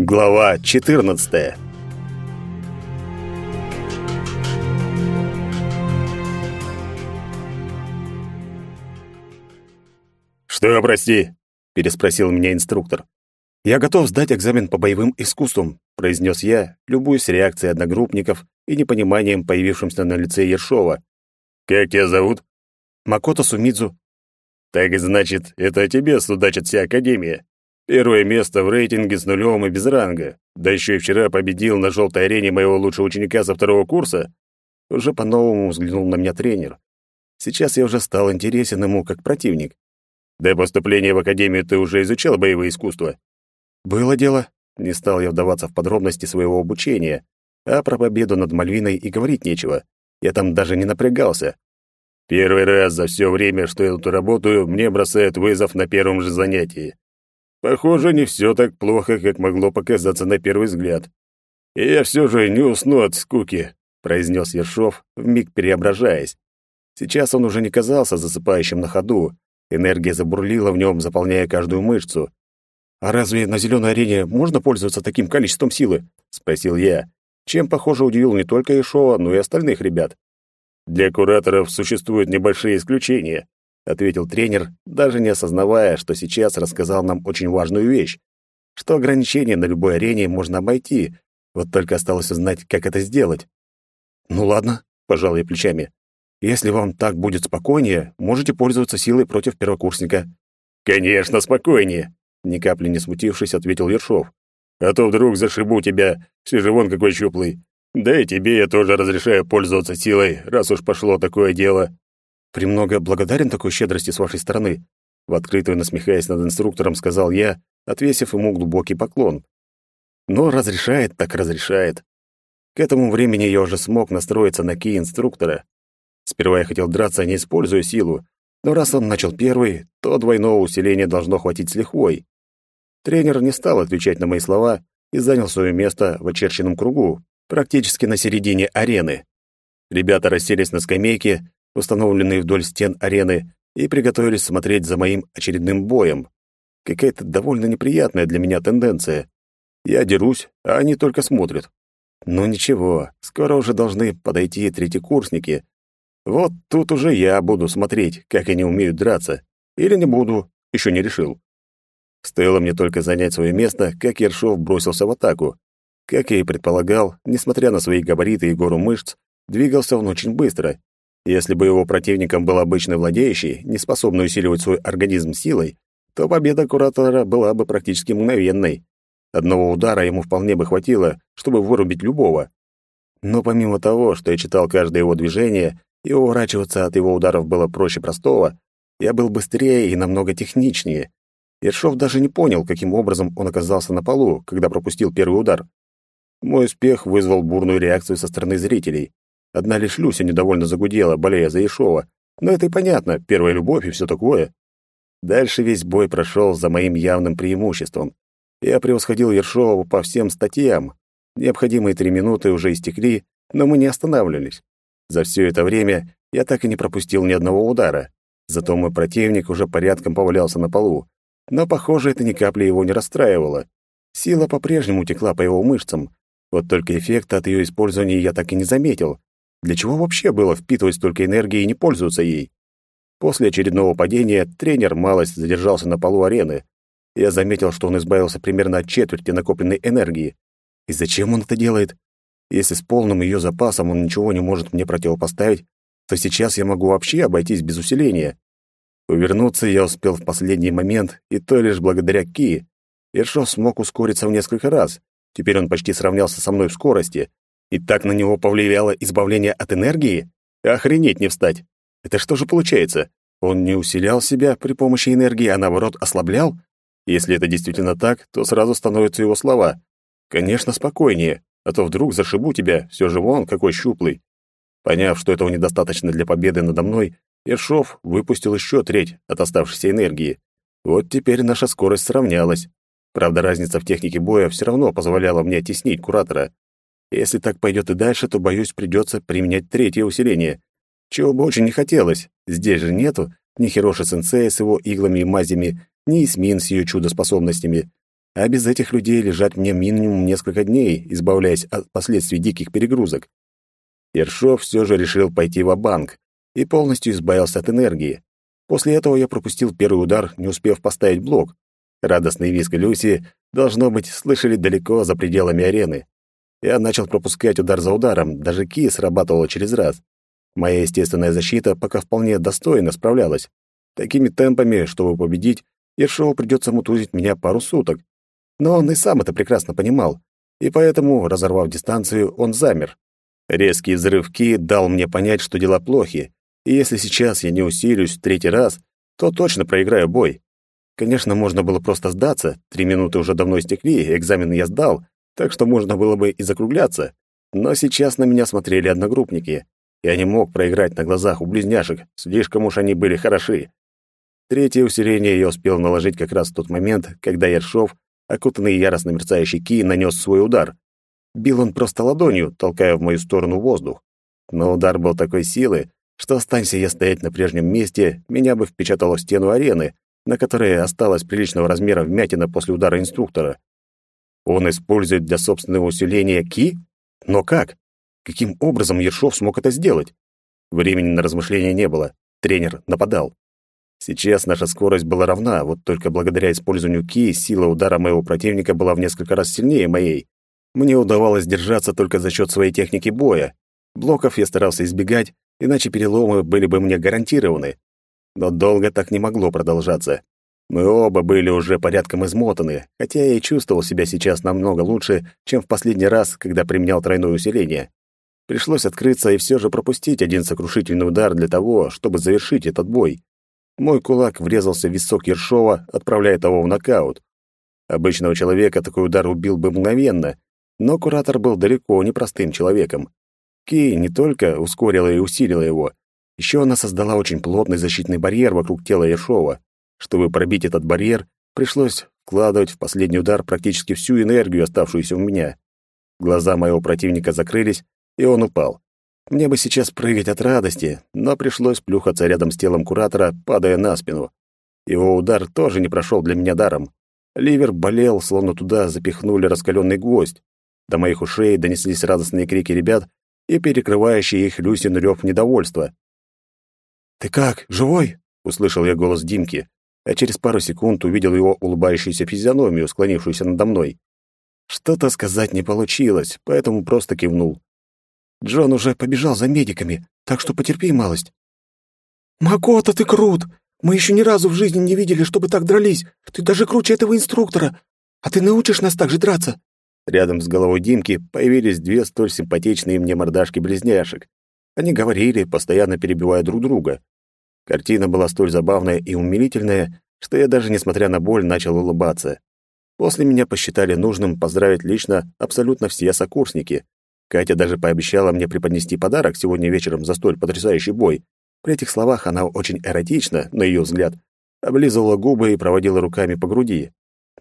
Глава 14. Что, прости? переспросил меня инструктор. Я готов сдать экзамен по боевым искусствам, произнес я, любуясь реакцией одногруппников и непониманием, появившимся на лице Ершова. Как тебя зовут? Макото Сумидзу. Так значит, это тебе судачит вся академия. Первое место в рейтинге с нулем и без ранга. Да еще и вчера победил на желтой арене моего лучшего ученика со второго курса. Уже по-новому взглянул на меня тренер. Сейчас я уже стал интересен ему как противник. До поступления в академию ты уже изучал боевые искусства? Было дело. Не стал я вдаваться в подробности своего обучения, а про победу над Мальвиной и говорить нечего. Я там даже не напрягался. Первый раз за все время, что я тут работаю, мне бросают вызов на первом же занятии. Похоже, не все так плохо, как могло показаться на первый взгляд. И я все же не усну от скуки, произнес Ершов, вмиг преображаясь. Сейчас он уже не казался засыпающим на ходу. Энергия забурлила в нем, заполняя каждую мышцу. «А разве на зеленой арене можно пользоваться таким количеством силы?» — спросил я, чем, похоже, удивил не только Ишова, но и остальных ребят. «Для кураторов существуют небольшие исключения ответил тренер, даже не осознавая, что сейчас рассказал нам очень важную вещь, что ограничения на любой арене можно обойти, вот только осталось узнать, как это сделать. Ну ладно, пожал я плечами. Если вам так будет спокойнее, можете пользоваться силой против первокурсника. Конечно, спокойнее, ни капли не смутившись, ответил Ершов. А то вдруг зашибу тебя, все же вон какой щуплый. Да и тебе я тоже разрешаю пользоваться силой, раз уж пошло такое дело. «Премного благодарен такой щедрости с вашей стороны», в открытую насмехаясь над инструктором, сказал я, отвесив ему глубокий поклон. «Но разрешает так разрешает». К этому времени я уже смог настроиться на ки инструктора. Сперва я хотел драться, не используя силу, но раз он начал первый, то двойного усиления должно хватить с лихвой. Тренер не стал отвечать на мои слова и занял свое место в очерченном кругу, практически на середине арены. Ребята расселись на скамейке, установленные вдоль стен арены, и приготовились смотреть за моим очередным боем. Какая-то довольно неприятная для меня тенденция. Я дерусь, а они только смотрят. Но ничего, скоро уже должны подойти третьекурсники. Вот тут уже я буду смотреть, как они умеют драться. Или не буду, еще не решил. Стоило мне только занять свое место, как Ершов бросился в атаку. Как я и предполагал, несмотря на свои габариты и гору мышц, двигался он очень быстро, если бы его противником был обычный владеющий, не способный усиливать свой организм силой, то победа куратора была бы практически мгновенной. Одного удара ему вполне бы хватило, чтобы вырубить любого. Но помимо того, что я читал каждое его движение, и уворачиваться от его ударов было проще простого, я был быстрее и намного техничнее. Ершов даже не понял, каким образом он оказался на полу, когда пропустил первый удар. Мой успех вызвал бурную реакцию со стороны зрителей. Одна лишь Люся недовольно загудела, болея за Ишова. Но это и понятно, первая любовь и все такое. Дальше весь бой прошел за моим явным преимуществом. Я превосходил Ершова по всем статьям. Необходимые три минуты уже истекли, но мы не останавливались. За все это время я так и не пропустил ни одного удара. Зато мой противник уже порядком повалялся на полу. Но, похоже, это ни капли его не расстраивало. Сила по-прежнему текла по его мышцам. Вот только эффекта от ее использования я так и не заметил. Для чего вообще было впитывать столько энергии и не пользоваться ей? После очередного падения тренер малость задержался на полу арены. Я заметил, что он избавился примерно от четверти накопленной энергии. И зачем он это делает? Если с полным ее запасом он ничего не может мне противопоставить, то сейчас я могу вообще обойтись без усиления. Увернуться я успел в последний момент, и то лишь благодаря Ки. Ершов смог ускориться в несколько раз. Теперь он почти сравнялся со мной в скорости, и так на него повлияло избавление от энергии? Охренеть не встать. Это что же получается? Он не усилял себя при помощи энергии, а наоборот ослаблял? Если это действительно так, то сразу становятся его слова. Конечно, спокойнее, а то вдруг зашибу тебя, все же вон какой щуплый. Поняв, что этого недостаточно для победы надо мной, Ершов выпустил еще треть от оставшейся энергии. Вот теперь наша скорость сравнялась. Правда, разница в технике боя все равно позволяла мне теснить куратора. Если так пойдет и дальше, то, боюсь, придется применять третье усиление. Чего бы очень не хотелось. Здесь же нету ни Хироши-сенсея с его иглами и мазями, ни Исмин с ее чудо-способностями. А без этих людей лежать мне минимум несколько дней, избавляясь от последствий диких перегрузок. Ершов все же решил пойти в банк и полностью избавился от энергии. После этого я пропустил первый удар, не успев поставить блок. Радостный визг Люси, должно быть, слышали далеко за пределами арены. Я начал пропускать удар за ударом, даже ки срабатывала через раз. Моя естественная защита пока вполне достойно справлялась. Такими темпами, чтобы победить, Ершову придется мутузить меня пару суток. Но он и сам это прекрасно понимал, и поэтому, разорвав дистанцию, он замер. Резкий взрыв ки дал мне понять, что дела плохи, и если сейчас я не усилюсь в третий раз, то точно проиграю бой. Конечно, можно было просто сдаться, три минуты уже давно истекли, экзамен я сдал, так что можно было бы и закругляться. Но сейчас на меня смотрели одногруппники. Я не мог проиграть на глазах у близняшек, слишком уж они были хороши. Третье усиление я успел наложить как раз в тот момент, когда Ершов, окутанный яростно мерцающей ки, нанес свой удар. Бил он просто ладонью, толкая в мою сторону воздух. Но удар был такой силы, что останься я стоять на прежнем месте, меня бы впечатало в стену арены, на которой осталась приличного размера вмятина после удара инструктора. Он использует для собственного усиления ки? Но как? Каким образом Ершов смог это сделать? Времени на размышления не было. Тренер нападал. Сейчас наша скорость была равна, вот только благодаря использованию ки сила удара моего противника была в несколько раз сильнее моей. Мне удавалось держаться только за счет своей техники боя. Блоков я старался избегать, иначе переломы были бы мне гарантированы. Но долго так не могло продолжаться. Мы оба были уже порядком измотаны, хотя я и чувствовал себя сейчас намного лучше, чем в последний раз, когда применял тройное усиление. Пришлось открыться и все же пропустить один сокрушительный удар для того, чтобы завершить этот бой. Мой кулак врезался в висок Ершова, отправляя того в нокаут. Обычного человека такой удар убил бы мгновенно, но куратор был далеко не простым человеком. Ки не только ускорила и усилила его, еще она создала очень плотный защитный барьер вокруг тела Ершова. Чтобы пробить этот барьер, пришлось вкладывать в последний удар практически всю энергию, оставшуюся у меня. Глаза моего противника закрылись, и он упал. Мне бы сейчас прыгать от радости, но пришлось плюхаться рядом с телом куратора, падая на спину. Его удар тоже не прошел для меня даром. Ливер болел, словно туда запихнули раскаленный гвоздь. До моих ушей донеслись радостные крики ребят и перекрывающий их Люсин рев недовольства. «Ты как, живой?» — услышал я голос Димки, а через пару секунд увидел его улыбающуюся физиономию, склонившуюся надо мной. Что-то сказать не получилось, поэтому просто кивнул. Джон уже побежал за медиками, так что потерпи малость». «Макота, ты крут! Мы еще ни разу в жизни не видели, чтобы так дрались. Ты даже круче этого инструктора. А ты научишь нас так же драться?» Рядом с головой Димки появились две столь симпатичные мне мордашки-близняшек. Они говорили, постоянно перебивая друг друга. Картина была столь забавная и умилительная, что я даже, несмотря на боль, начал улыбаться. После меня посчитали нужным поздравить лично абсолютно все сокурсники, Катя даже пообещала мне преподнести подарок сегодня вечером за столь потрясающий бой. При этих словах она очень эротично, на ее взгляд, облизывала губы и проводила руками по груди.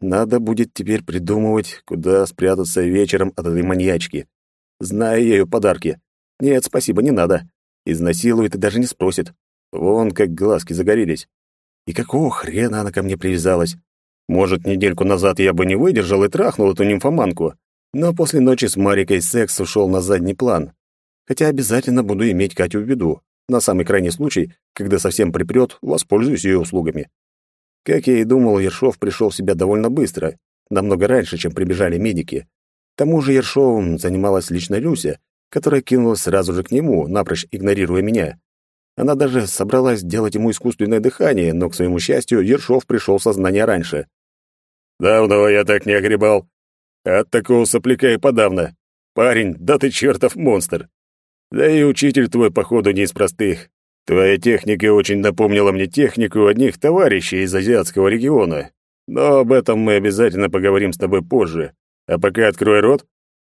Надо будет теперь придумывать, куда спрятаться вечером от этой маньячки. Знаю я ее подарки. Нет, спасибо, не надо. Изнасилует и даже не спросит. Вон как глазки загорелись. И какого хрена она ко мне привязалась? Может, недельку назад я бы не выдержал и трахнул эту нимфоманку, но после ночи с Марикой секс ушел на задний план. Хотя обязательно буду иметь Катю в виду. На самый крайний случай, когда совсем припрет, воспользуюсь ее услугами. Как я и думал, Ершов пришел в себя довольно быстро, намного раньше, чем прибежали медики. К тому же Ершовым занималась лично Люся, которая кинулась сразу же к нему, напрочь игнорируя меня. Она даже собралась делать ему искусственное дыхание, но, к своему счастью, Ершов пришел в сознание раньше. «Давно я так не огребал», от такого сопляка и подавно. Парень, да ты чертов монстр. Да и учитель твой, походу, не из простых. Твоя техника очень напомнила мне технику одних товарищей из азиатского региона. Но об этом мы обязательно поговорим с тобой позже. А пока открой рот.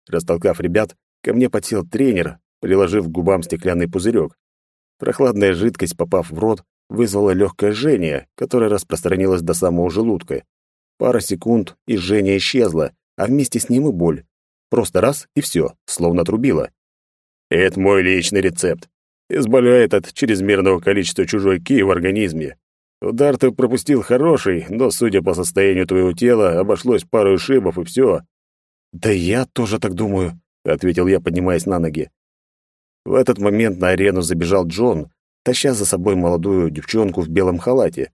Растолкав ребят, ко мне подсел тренер, приложив к губам стеклянный пузырек. Прохладная жидкость, попав в рот, вызвала легкое жжение, которое распространилось до самого желудка. Пара секунд, и жжение исчезло, а вместе с ним и боль. Просто раз и все, словно отрубило. Это мой личный рецепт. Избавляет от чрезмерного количества чужой ки в организме. Удар ты пропустил хороший, но, судя по состоянию твоего тела, обошлось пару ушибов и все. Да я тоже так думаю, ответил я, поднимаясь на ноги. В этот момент на арену забежал Джон, таща за собой молодую девчонку в белом халате.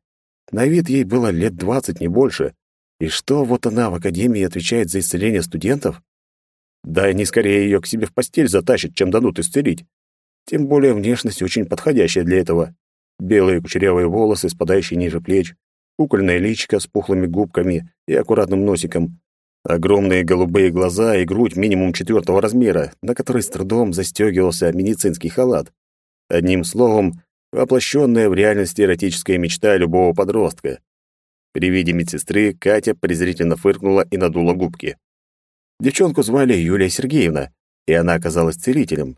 На вид ей было лет двадцать, не больше. И что, вот она в академии отвечает за исцеление студентов? Да они скорее ее к себе в постель затащат, чем дадут исцелить. Тем более внешность очень подходящая для этого. Белые кучерявые волосы, спадающие ниже плеч, кукольное личико с пухлыми губками и аккуратным носиком, огромные голубые глаза и грудь минимум четвертого размера, на которой с трудом застегивался медицинский халат. Одним словом, воплощенная в реальности эротическая мечта любого подростка. При виде медсестры Катя презрительно фыркнула и надула губки. Девчонку звали Юлия Сергеевна, и она оказалась целителем.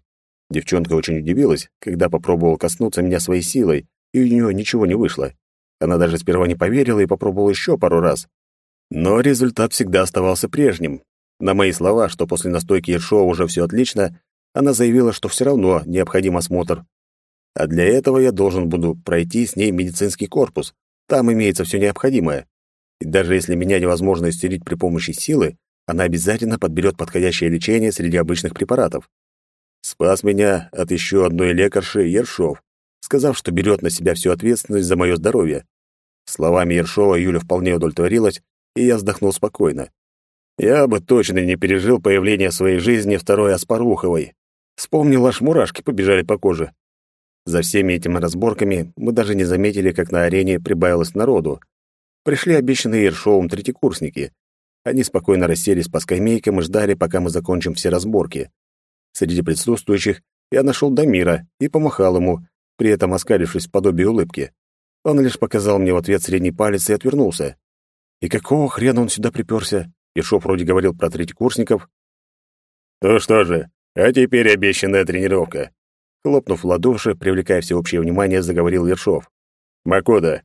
Девчонка очень удивилась, когда попробовала коснуться меня своей силой, и у нее ничего не вышло. Она даже сперва не поверила и попробовала еще пару раз. Но результат всегда оставался прежним. На мои слова, что после настойки Ершова уже все отлично, она заявила, что все равно необходим осмотр. А для этого я должен буду пройти с ней медицинский корпус. Там имеется все необходимое. И даже если меня невозможно исцелить при помощи силы, она обязательно подберет подходящее лечение среди обычных препаратов. Спас меня от еще одной лекарши Ершов, сказав, что берет на себя всю ответственность за мое здоровье. Словами Ершова Юля вполне удовлетворилась, и я вздохнул спокойно. Я бы точно не пережил появление в своей жизни второй Аспаруховой. Вспомнил, аж мурашки побежали по коже. За всеми этими разборками мы даже не заметили, как на арене прибавилось народу. Пришли обещанные Ершовым третьекурсники. Они спокойно расселись по скамейкам и ждали, пока мы закончим все разборки. Среди присутствующих я нашел Дамира и помахал ему, при этом оскалившись в подобие улыбки. Он лишь показал мне в ответ средний палец и отвернулся. И какого хрена он сюда приперся? Ершов вроде говорил про третьекурсников. «Ну что же, а теперь обещанная тренировка». Хлопнув в ладоши, привлекая всеобщее внимание, заговорил Ершов. «Макода,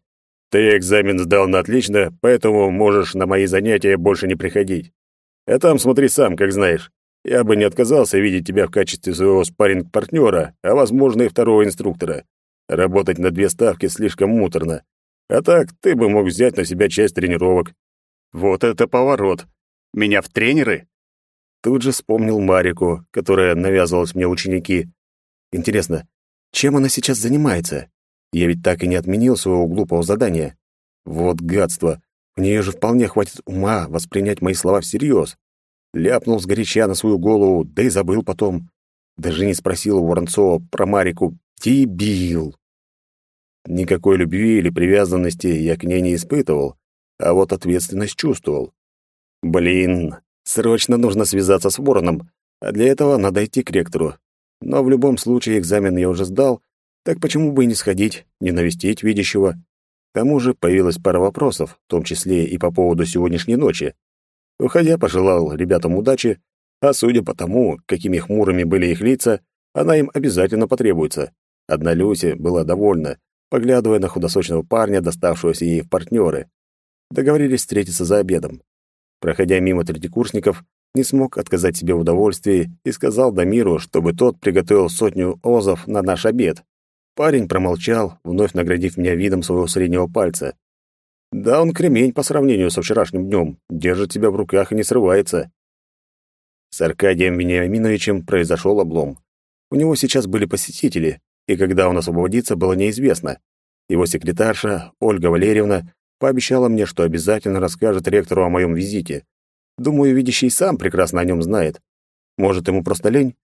ты экзамен сдал на отлично, поэтому можешь на мои занятия больше не приходить. А там смотри сам, как знаешь. Я бы не отказался видеть тебя в качестве своего спарринг-партнера, а, возможно, и второго инструктора. Работать на две ставки слишком муторно. А так, ты бы мог взять на себя часть тренировок. Вот это поворот. Меня в тренеры? Тут же вспомнил Марику, которая навязывалась мне ученики. Интересно, чем она сейчас занимается? Я ведь так и не отменил своего глупого задания. Вот гадство. У нее же вполне хватит ума воспринять мои слова всерьез. Ляпнул сгоряча на свою голову, да и забыл потом. Даже не спросил у Воронцова про Марику. Дебил! Никакой любви или привязанности я к ней не испытывал, а вот ответственность чувствовал. Блин, срочно нужно связаться с Вороном, а для этого надо идти к ректору. Но в любом случае экзамен я уже сдал, так почему бы и не сходить, не навестить видящего? К тому же появилась пара вопросов, в том числе и по поводу сегодняшней ночи. Уходя, пожелал ребятам удачи, а судя по тому, какими хмурыми были их лица, она им обязательно потребуется. Одна Люся была довольна, поглядывая на худосочного парня, доставшегося ей в партнеры. Договорились встретиться за обедом. Проходя мимо третьекурсников, не смог отказать себе в удовольствии и сказал Дамиру, чтобы тот приготовил сотню озов на наш обед. Парень промолчал, вновь наградив меня видом своего среднего пальца. Да, он кремень по сравнению со вчерашним днем, держит себя в руках и не срывается. С Аркадием Вениаминовичем произошел облом. У него сейчас были посетители, и когда он освободится, было неизвестно. Его секретарша, Ольга Валерьевна, пообещала мне, что обязательно расскажет ректору о моем визите. Думаю, видящий сам прекрасно о нем знает. Может, ему просто лень?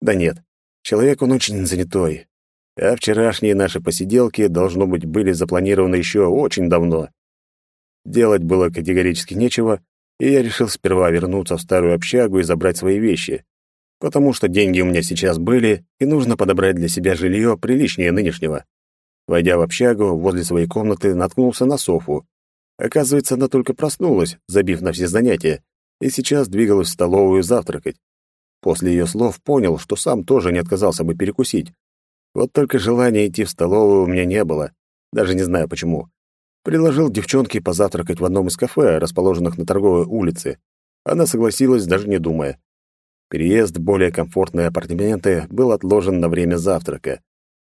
Да нет, человек он очень занятой. А вчерашние наши посиделки, должно быть, были запланированы еще очень давно. Делать было категорически нечего, и я решил сперва вернуться в старую общагу и забрать свои вещи, потому что деньги у меня сейчас были, и нужно подобрать для себя жилье приличнее нынешнего. Войдя в общагу, возле своей комнаты наткнулся на Софу. Оказывается, она только проснулась, забив на все занятия, и сейчас двигалась в столовую завтракать. После ее слов понял, что сам тоже не отказался бы перекусить. Вот только желания идти в столовую у меня не было, даже не знаю почему. Предложил девчонке позавтракать в одном из кафе, расположенных на торговой улице. Она согласилась, даже не думая. Переезд в более комфортные апартаменты был отложен на время завтрака.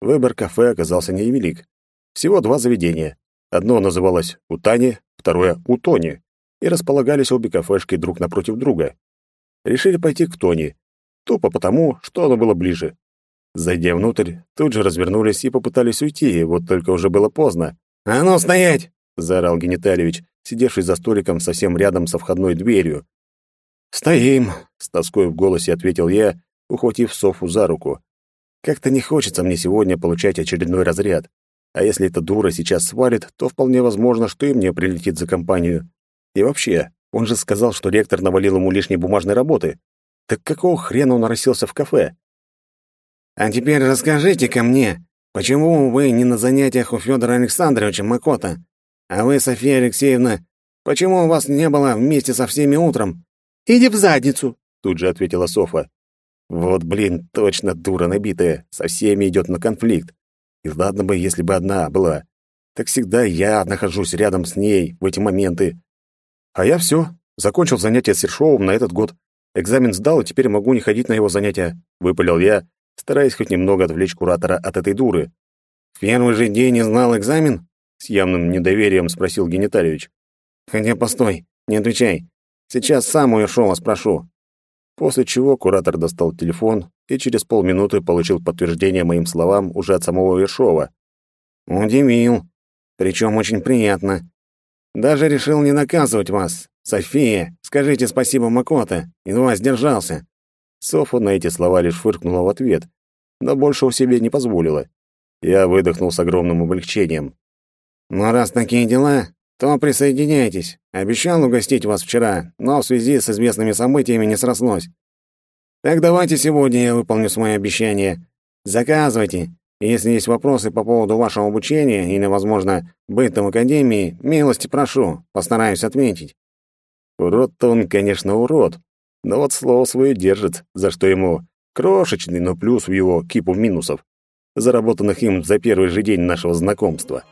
Выбор кафе оказался невелик. Всего два заведения. Одно называлось «Утани», второе «Утони», и располагались обе кафешки друг напротив друга. Решили пойти к Тони, тупо потому, что оно было ближе. Зайдя внутрь, тут же развернулись и попытались уйти, вот только уже было поздно. «А ну, стоять!» — заорал Генитальевич, сидевший за столиком совсем рядом со входной дверью. «Стоим!» — с тоской в голосе ответил я, ухватив Софу за руку. «Как-то не хочется мне сегодня получать очередной разряд. А если эта дура сейчас свалит, то вполне возможно, что и мне прилетит за компанию. И вообще, он же сказал, что ректор навалил ему лишней бумажной работы. Так какого хрена он расселся в кафе? А теперь расскажите ко мне, почему вы не на занятиях у Федора Александровича Макота? А вы, София Алексеевна, почему вас не было вместе со всеми утром? Иди в задницу, тут же ответила Софа. Вот, блин, точно дура набитая, со всеми идет на конфликт. И ладно бы, если бы одна была. Так всегда я нахожусь рядом с ней в эти моменты. А я все, закончил занятия с Сершовым на этот год. Экзамен сдал, и теперь могу не ходить на его занятия, выпалил я, стараясь хоть немного отвлечь куратора от этой дуры. В первый же день не знал экзамен? С явным недоверием спросил Генитальевич. Хотя постой, не отвечай. Сейчас сам у Ершова спрошу. После чего куратор достал телефон и через полминуты получил подтверждение моим словам уже от самого Ершова. Удивил. Причем очень приятно. Даже решил не наказывать вас. София, скажите спасибо Макота, едва сдержался. Софа на эти слова лишь фыркнула в ответ, но больше у себе не позволила. Я выдохнул с огромным облегчением. «Ну, раз такие дела, то присоединяйтесь. Обещал угостить вас вчера, но в связи с известными событиями не срослось. Так давайте сегодня я выполню свое обещание. Заказывайте. Если есть вопросы по поводу вашего обучения или, возможно, быта в академии, милости прошу, постараюсь ответить. Урод-то он, конечно, урод, но вот слово свое держит, за что ему крошечный, но плюс в его кипу минусов, заработанных им за первый же день нашего знакомства.